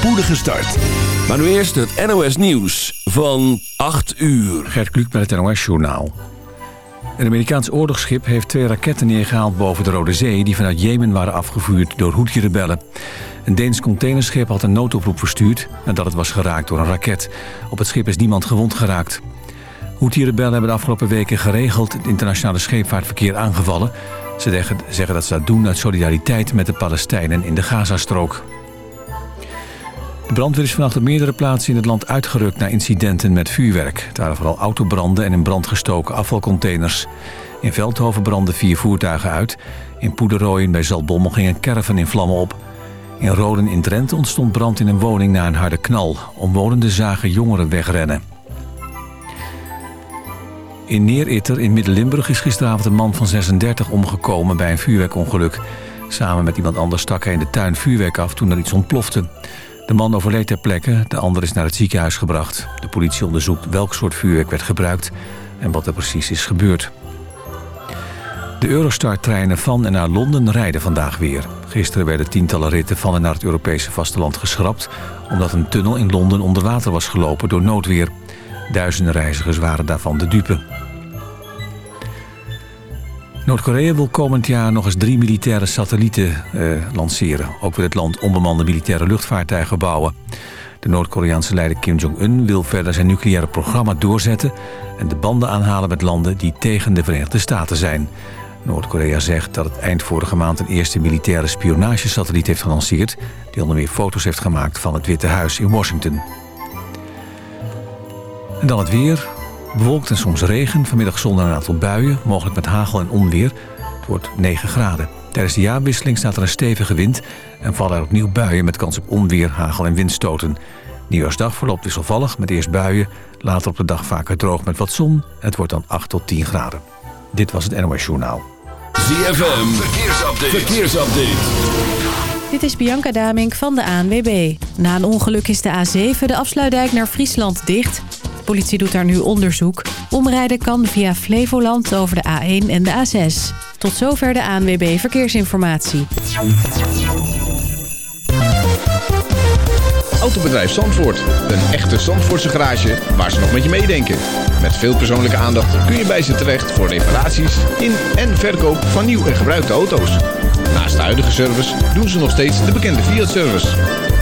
spoedige start. Maar nu eerst het NOS Nieuws van 8 uur. Gert Kluk met het NOS Journaal. Een Amerikaans oorlogsschip heeft twee raketten neergehaald boven de Rode Zee... die vanuit Jemen waren afgevuurd door Houthi-rebellen. Een Deens containerschip had een noodoproep verstuurd... nadat het was geraakt door een raket. Op het schip is niemand gewond geraakt. Houthi-rebellen hebben de afgelopen weken geregeld... het internationale scheepvaartverkeer aangevallen. Ze zeggen dat ze dat doen uit solidariteit met de Palestijnen in de Gazastrook. De brandweer is vannacht op meerdere plaatsen in het land uitgerukt... naar incidenten met vuurwerk. Het waren vooral autobranden en in brand gestoken afvalcontainers. In Veldhoven brandden vier voertuigen uit. In Poederooien bij Zaltbommel ging een caravan in vlammen op. In Roden in Drenthe ontstond brand in een woning na een harde knal. Omwonenden zagen jongeren wegrennen. In Neeritter in Midden-Limburg is gisteravond een man van 36 omgekomen bij een vuurwerkongeluk. Samen met iemand anders stak hij in de tuin vuurwerk af toen er iets ontplofte. De man overleed ter plekke, de ander is naar het ziekenhuis gebracht. De politie onderzoekt welk soort vuurwerk werd gebruikt en wat er precies is gebeurd. De Eurostar-treinen van en naar Londen rijden vandaag weer. Gisteren werden tientallen ritten van en naar het Europese vasteland geschrapt... omdat een tunnel in Londen onder water was gelopen door noodweer. Duizenden reizigers waren daarvan de dupe. Noord-Korea wil komend jaar nog eens drie militaire satellieten eh, lanceren. Ook wil het land onbemande militaire luchtvaartuigen bouwen. De Noord-Koreaanse leider Kim Jong-un wil verder zijn nucleaire programma doorzetten... en de banden aanhalen met landen die tegen de Verenigde Staten zijn. Noord-Korea zegt dat het eind vorige maand een eerste militaire spionagesatelliet heeft gelanceerd... die onder meer foto's heeft gemaakt van het Witte Huis in Washington. En dan het weer. Bewolkt en soms regen. Vanmiddag zonder een aantal buien, mogelijk met hagel en onweer. Het wordt 9 graden. Tijdens de jaarwisseling staat er een stevige wind... en vallen er opnieuw buien met kans op onweer, hagel en windstoten. Nieuwjaarsdag verloopt wisselvallig met eerst buien... later op de dag vaker droog met wat zon. Het wordt dan 8 tot 10 graden. Dit was het NOS Journaal. ZFM, verkeersupdate. verkeersupdate. Dit is Bianca Damink van de ANWB. Na een ongeluk is de A7 de afsluitdijk naar Friesland dicht. Politie doet daar nu onderzoek. Omrijden kan via Flevoland over de A1 en de A6. Tot zover de ANWB Verkeersinformatie. Autobedrijf Zandvoort. Een echte Zandvoortse garage waar ze nog met je meedenken. Met veel persoonlijke aandacht kun je bij ze terecht voor reparaties in en verkoop van nieuw en gebruikte auto's. Naast de huidige service doen ze nog steeds de bekende Fiat-service.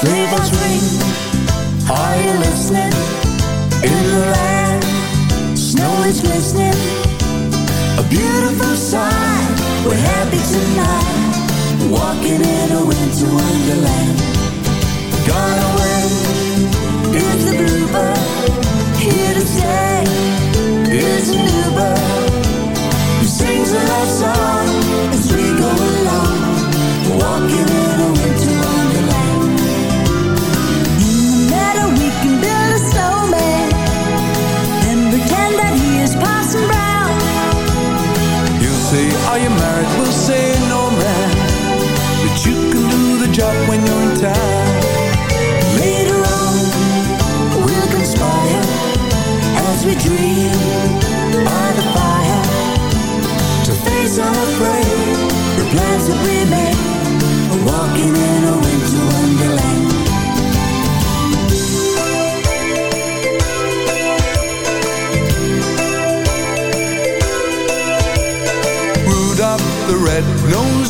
Sleigh bells ring, are you listening? In the land, snow is glistening. A beautiful sight, we're happy tonight. Walking in a winter wonderland. Gone away is the bluebird. Here to stay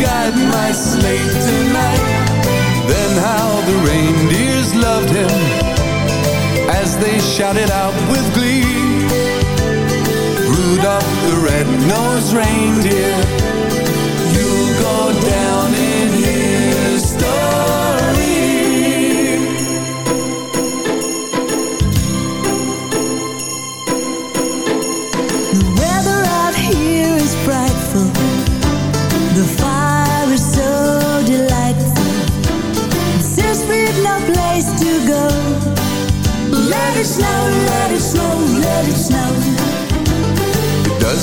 guide my sleigh tonight. Then how the reindeers loved him As they shouted out with glee. Rudolph the red-nosed reindeer.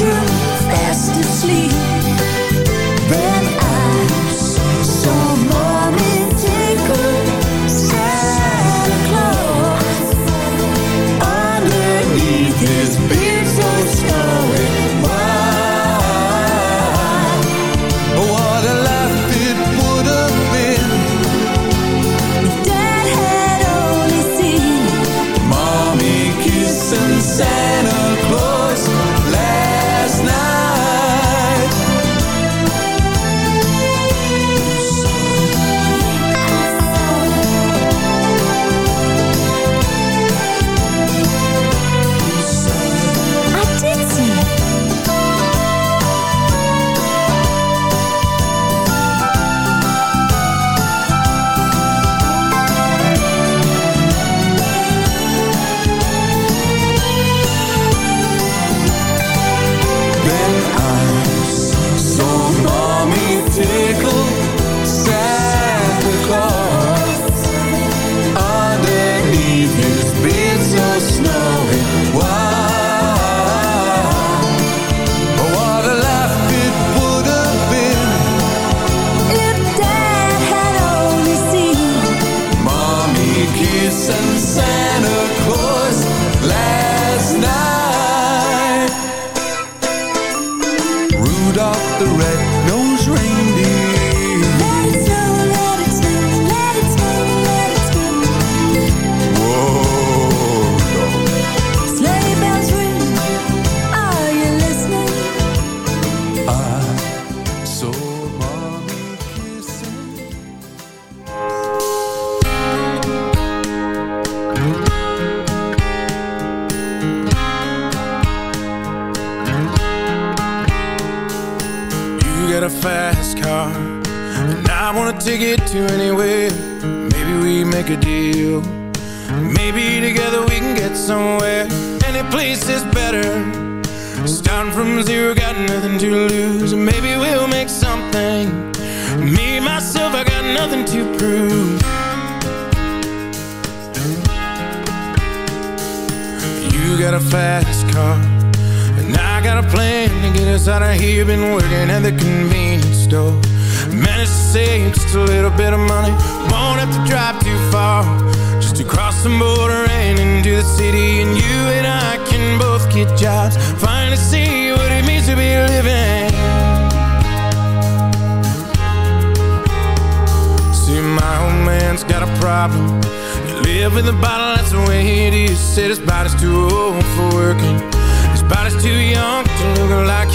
you.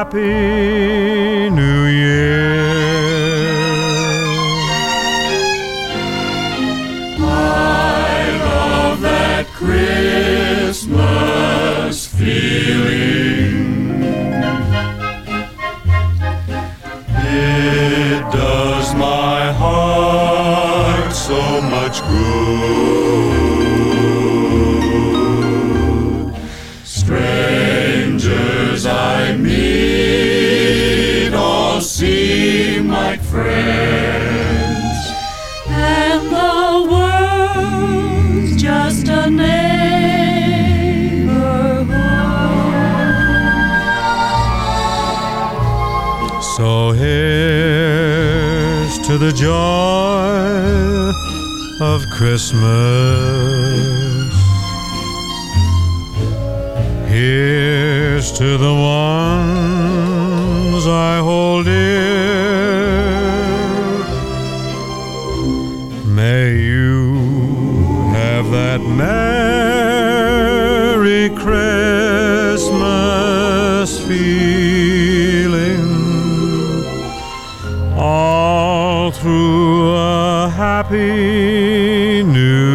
happy new Year. the joy of Christmas. Here's to the ones I hold dear. May you have that Merry Christmas feeling. Oh, through a happy new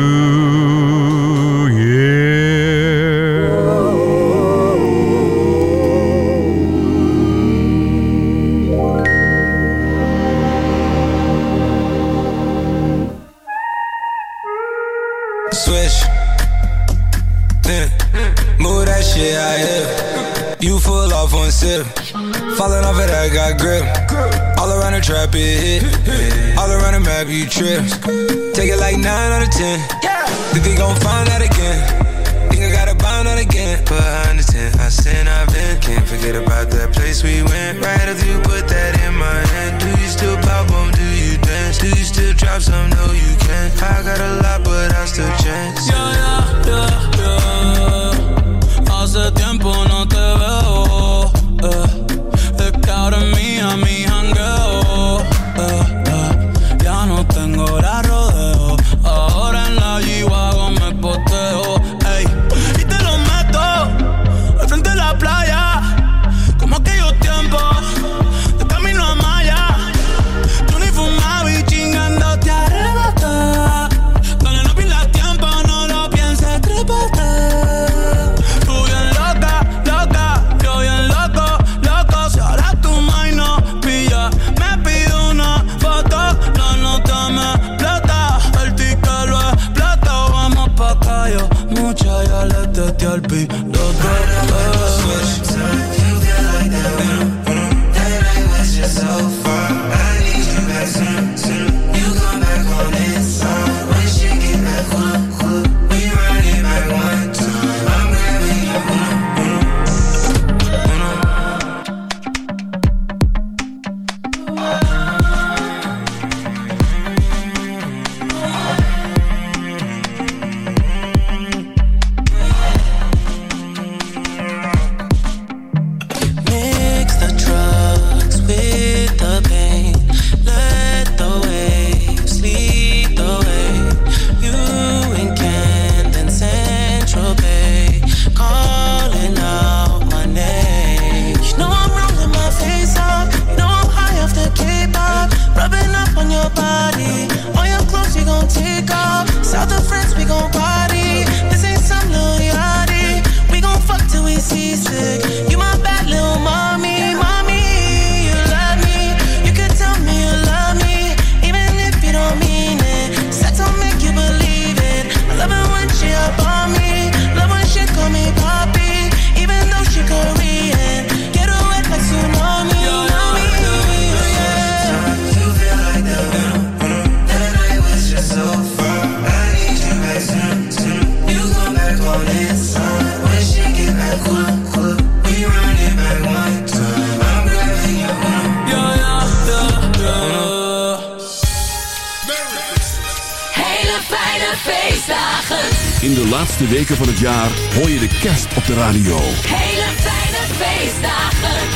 de radio. Hele fijne feestdagen.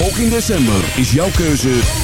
Ook in december is jouw keuze...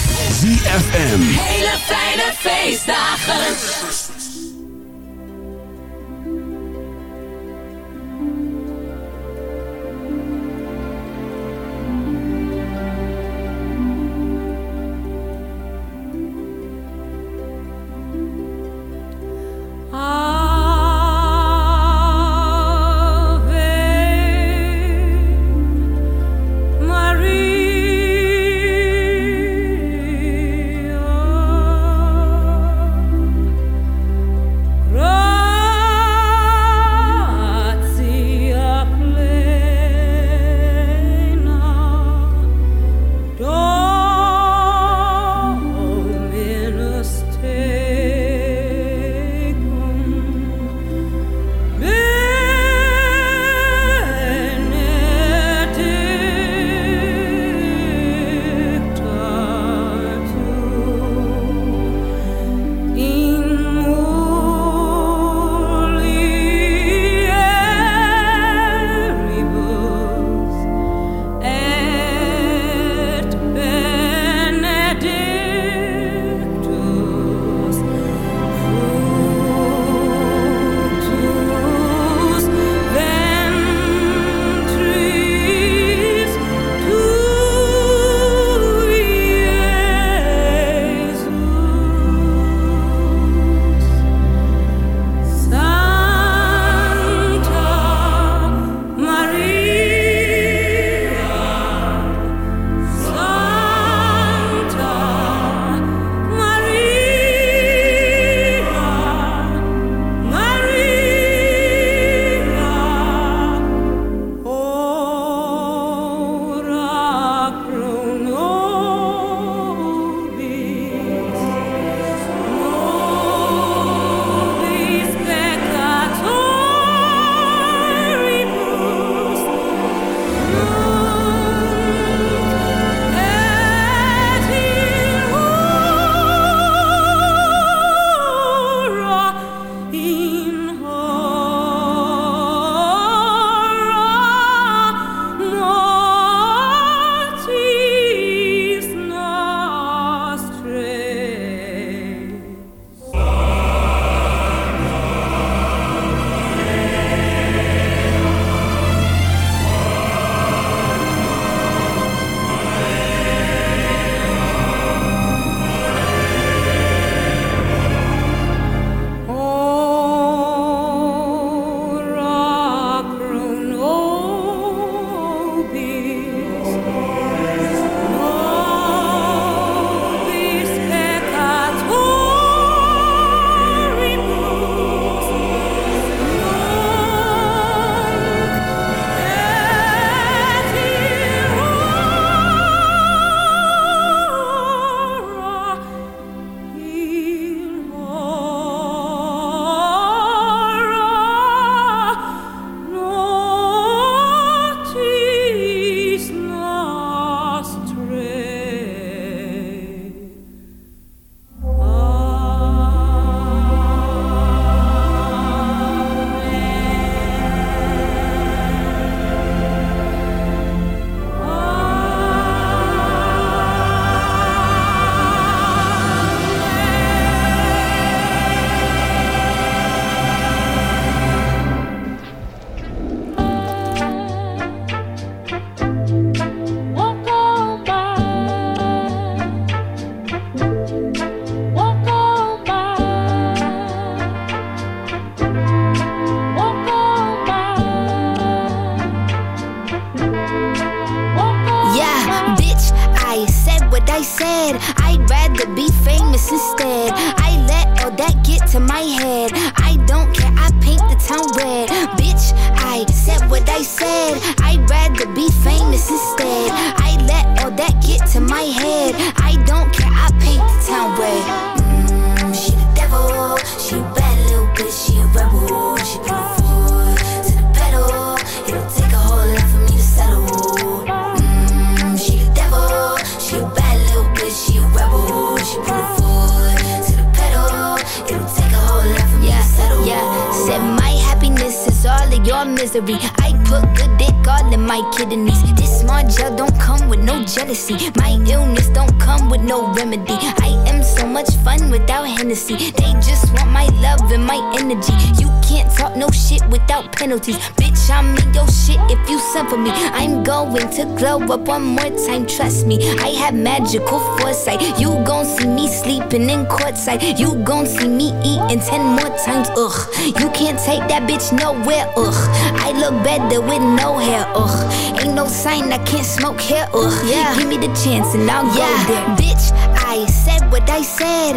royalties. Bitch, I mean your shit if you send for me. I'm going to glow up one more time, trust me. I have magical foresight. You gon' see me sleeping in courtside. You gon' see me eating ten more times, ugh. You can't take that bitch nowhere, ugh. I look better with no hair, ugh. Ain't no sign I can't smoke hair, ugh. Yeah. Give me the chance and I'll yeah. go there. Bitch, I said what I said.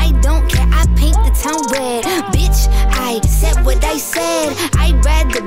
red. Bitch, I said what I said. I'd rather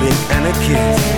and a kiss.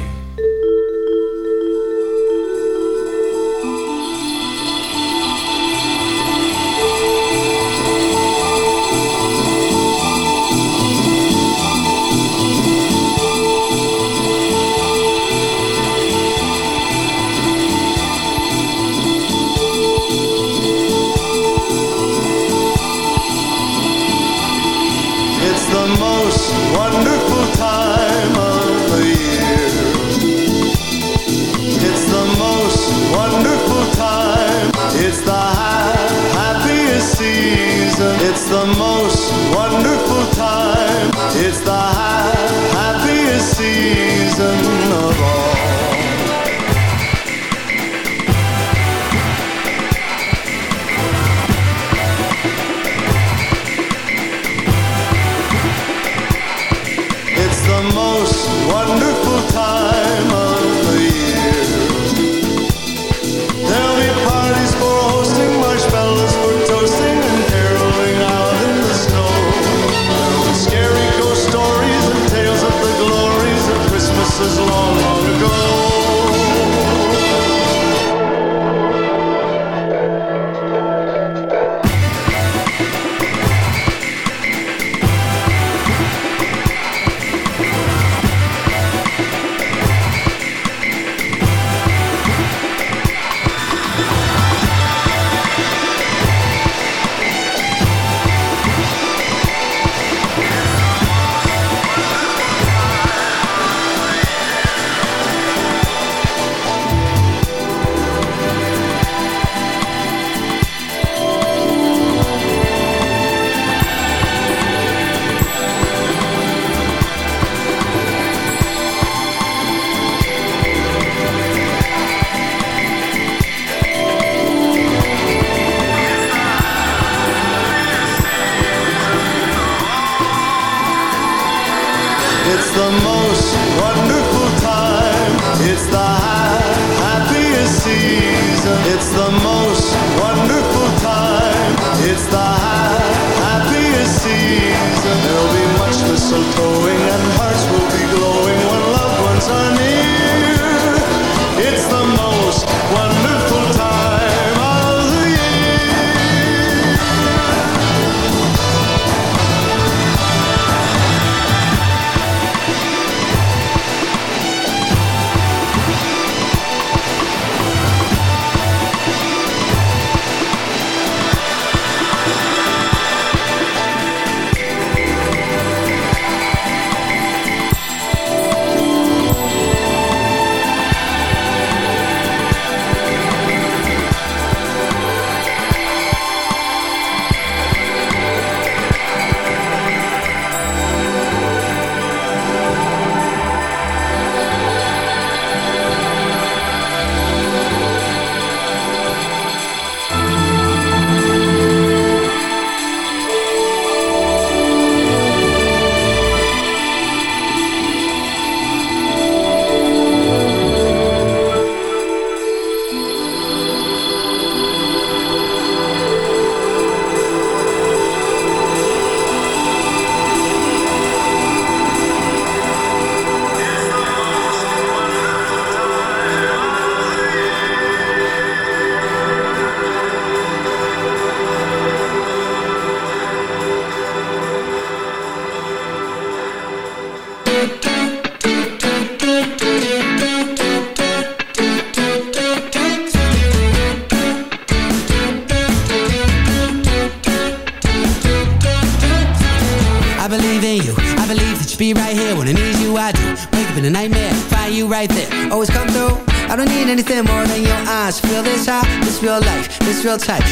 season. It's the most wonderful time. It's the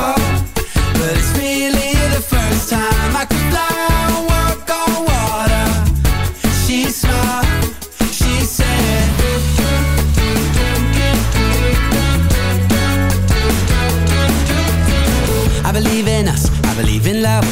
up.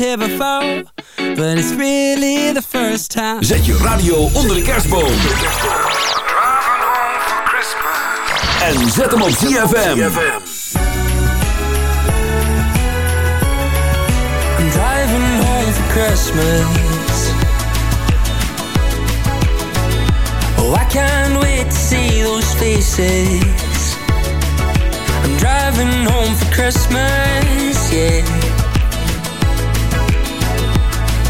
here before, but it's really the first time. Zet je radio onder de kerstboom. Driving home for Christmas. En zet hem op ZFM. I'm driving home for Christmas. Oh, I can't wait to see those faces. I'm driving home for Christmas, yeah.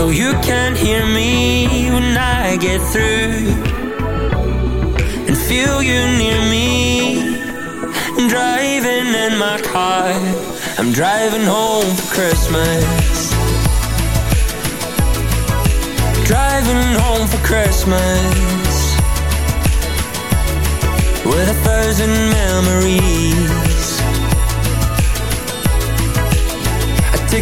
Though you can't hear me when I get through. And feel you near me. Driving in my car. I'm driving home for Christmas. Driving home for Christmas. With a thousand memories.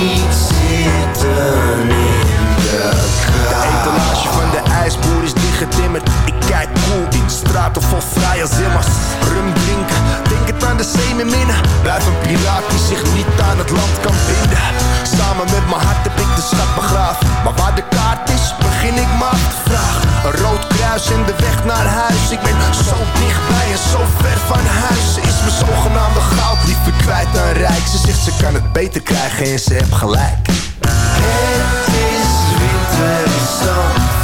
niet zitten in de kou De etalage van de ijsboer is dichtgetimmerd. Ik kijk cool in straten vol vrije zimmers. Rum drinken, denk het aan de zee met minnen Blijf een piraat die zich niet aan het land kan binden. Samen met mijn hart heb ik de schat begraven. Maar waar de kaart is, begin ik me af te vragen Een rood kruis in de weg naar huis. Ik ben zo dichtbij en zo ver van huis. Ze is mijn zogenaamde goud liever kwijt dan rijk. Ze zegt ze kan het beter krijgen en ze heeft gelijk. Het is winter in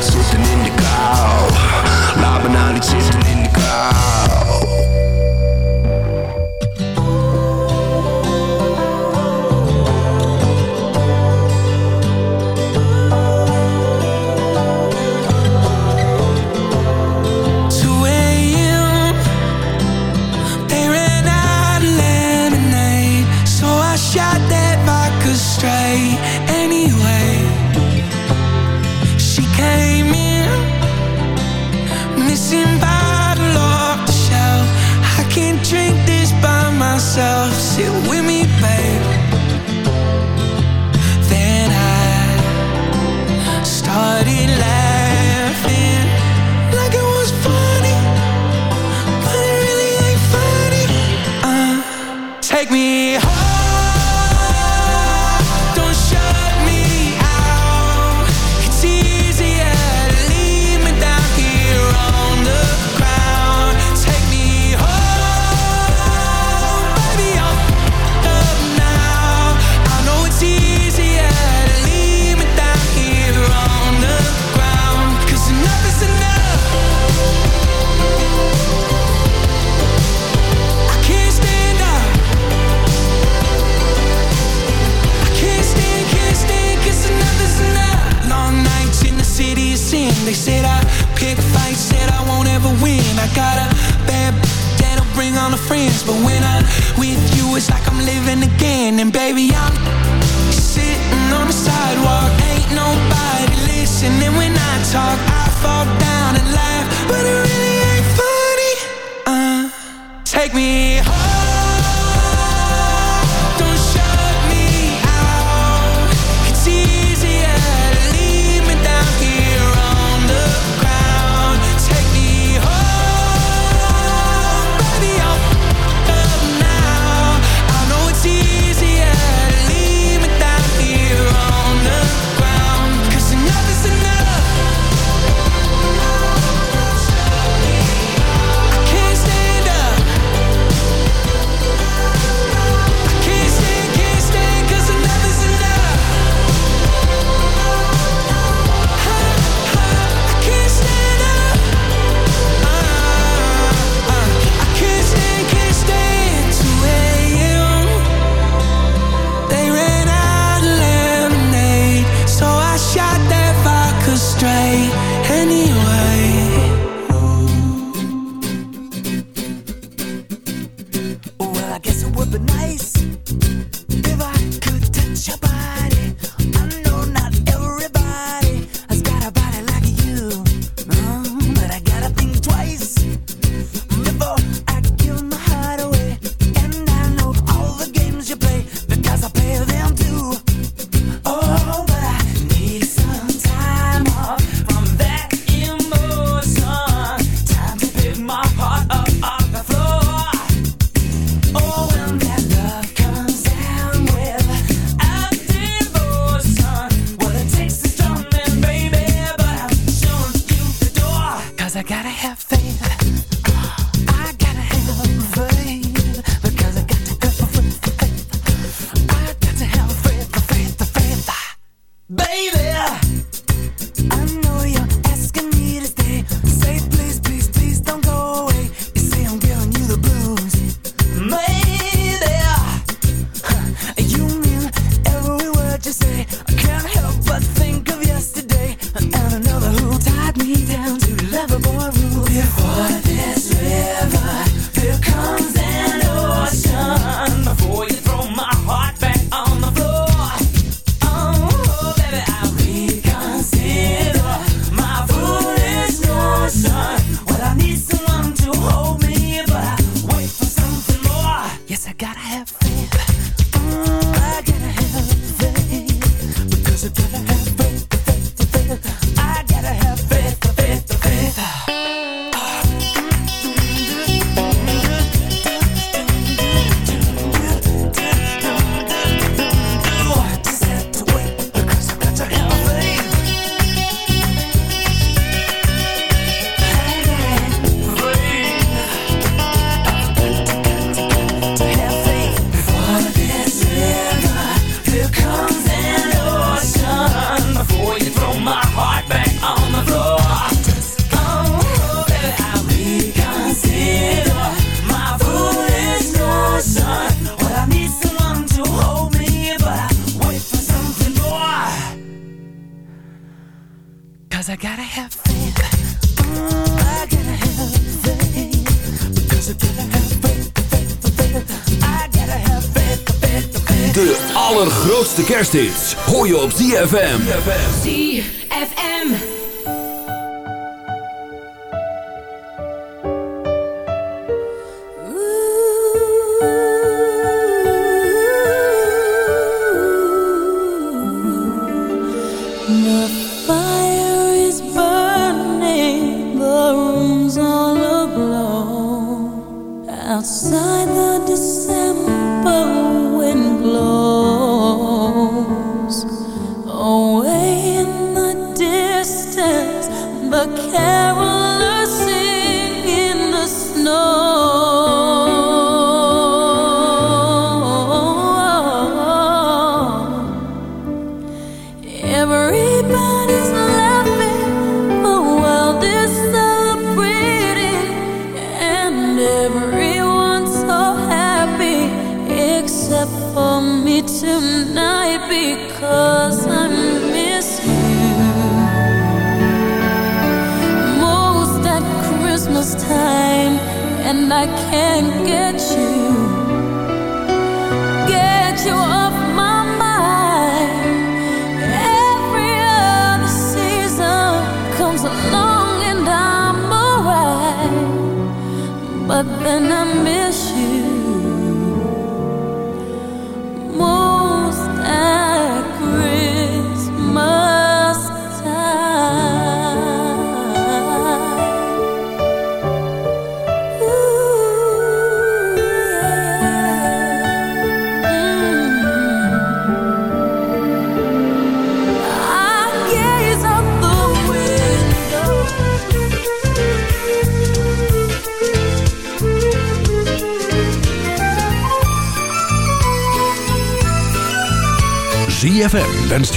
die in the car love and all the zitten. zomerhits je op ZFM.